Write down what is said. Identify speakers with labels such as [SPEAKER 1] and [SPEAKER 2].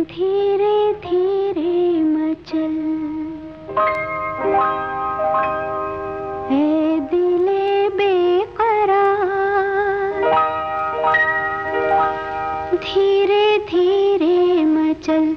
[SPEAKER 1] धीरे धीरे मचल। ए दिले बेकरार। धीरे धीरे मचल।